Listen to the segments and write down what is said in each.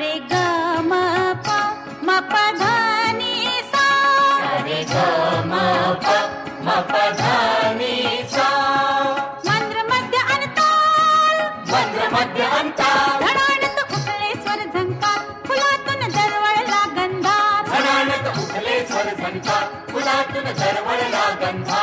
रे ग म प म प ध नि सा रे ग म प म प ध नि सा मंद्र मध्य अंताल मंद्र मध्य अंताल धडाणत उठले स्वर झंकार फुलातून दरवळला गंधा धडाणत उठले स्वर झंकार फुलातून दरवळला गंधा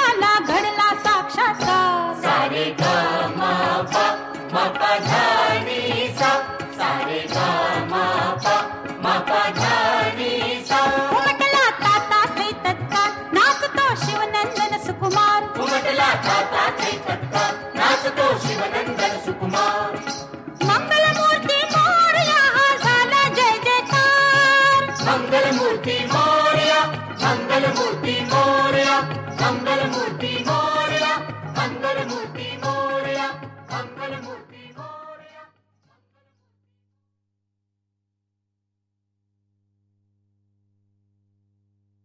Mangalamurti Moria, Mangalamurti Moria, Mangalamurti Moria.